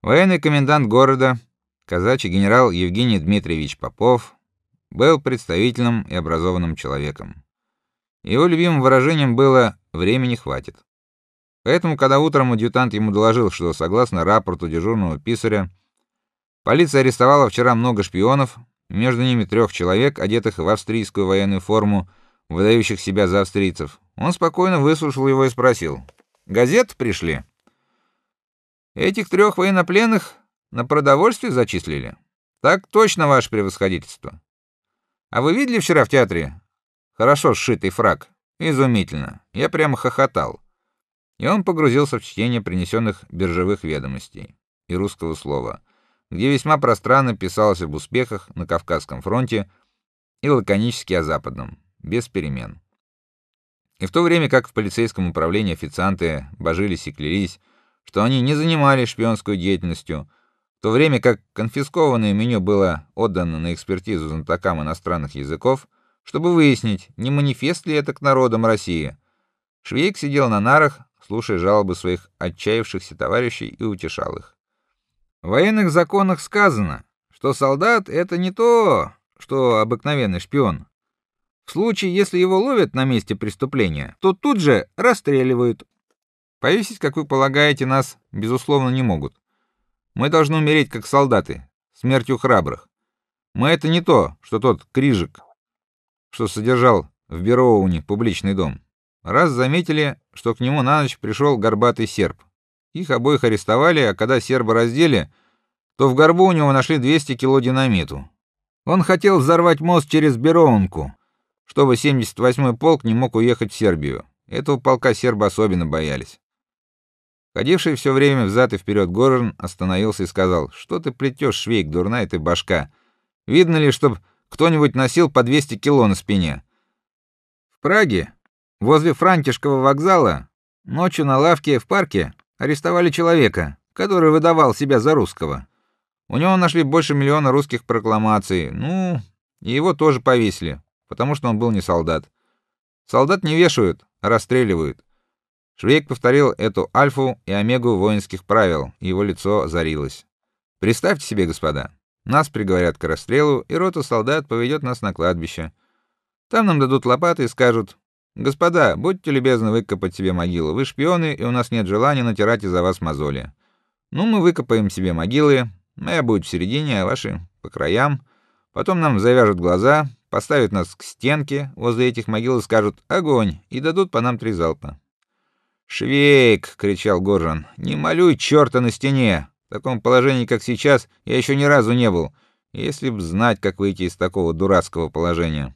Военный комендант города, казачий генерал Евгений Дмитриевич Попов, был представительным и образованным человеком. Его любимым выражением было времени хватит. Поэтому, когда утром адъютант ему доложил, что согласно рапорту дежурного писаря, полиция арестовала вчера много шпионов, между ними трех человек, одетых в австрийскую военную форму, выдающих себя за австрийцев. Он спокойно выслушал его и спросил: "Газеты пришли?" Этих трех военнопленных на продовольствие зачислили. Так точно, ваше превосходительство. А вы видели вчера в театре хорошо сшитый фрак? Изумительно. Я прямо хохотал. И он погрузился в чтение принесенных биржевых ведомостей и русского слова, где весьма пространно писалось об успехах на Кавказском фронте и лаконически о западном, без перемен. И в то время как в полицейском управлении официанты божились и клялись, что они не занимались шпионской деятельностью, в то время как конфискованное меню было отдано на экспертизу знатокам иностранных языков, чтобы выяснить, не манифест ли это к народам России. Швейк сидел на нарах, слушая жалобы своих отчаявшихся товарищей и утешал их. В военных законах сказано, что солдат это не то, что обыкновенный шпион. В случае, если его ловят на месте преступления, то тут же расстреливают. Повесить, как вы полагаете, нас безусловно не могут. Мы должны умереть как солдаты, смертью храбрых. Мы это не то, что тот Крижик, что содержал в Бероуне публичный дом. Раз заметили, что к нему на ночь пришел горбатый серб. Их обоих арестовали, а когда серба раздели, то в горбу у него нашли 200 кило динамиту. Он хотел взорвать мост через Бероунку, чтобы 78-й полк не мог уехать в Сербию. Этого полка сербы особенно боялись. Ходивший все время взад и вперед Горн остановился и сказал: "Что ты плетешь, швейк, дурная ты башка? Видно ли, чтоб кто-нибудь носил по 200 кило на спине?" В Праге, возле Франтишского вокзала, ночью на лавке в парке арестовали человека, который выдавал себя за русского. У него нашли больше миллиона русских прокламаций. Ну, и его тоже повесили, потому что он был не солдат. Солдат не вешают, а расстреливают. Швейк повторил эту альфу и омегу воинских правил, и его лицо озарилось. Представьте себе, господа, нас приговорят к расстрелу, и рота солдат поведет нас на кладбище. Там нам дадут лопаты и скажут: "Господа, будьте любезны выкопать себе могилу. Вы шпионы, и у нас нет желания натирать из-за вас мозоли". Ну мы выкопаем себе могилы, моя будет в середине, а ваши по краям. Потом нам завяжут глаза, поставят нас к стенке возле этих могил и скажут: "Огонь!" и дадут по нам три залпа. "Швейк!" кричал Горжан. "Не молюй чёрта на стене. В таком положении, как сейчас, я еще ни разу не был. Если б знать, как выйти из такого дурацкого положения".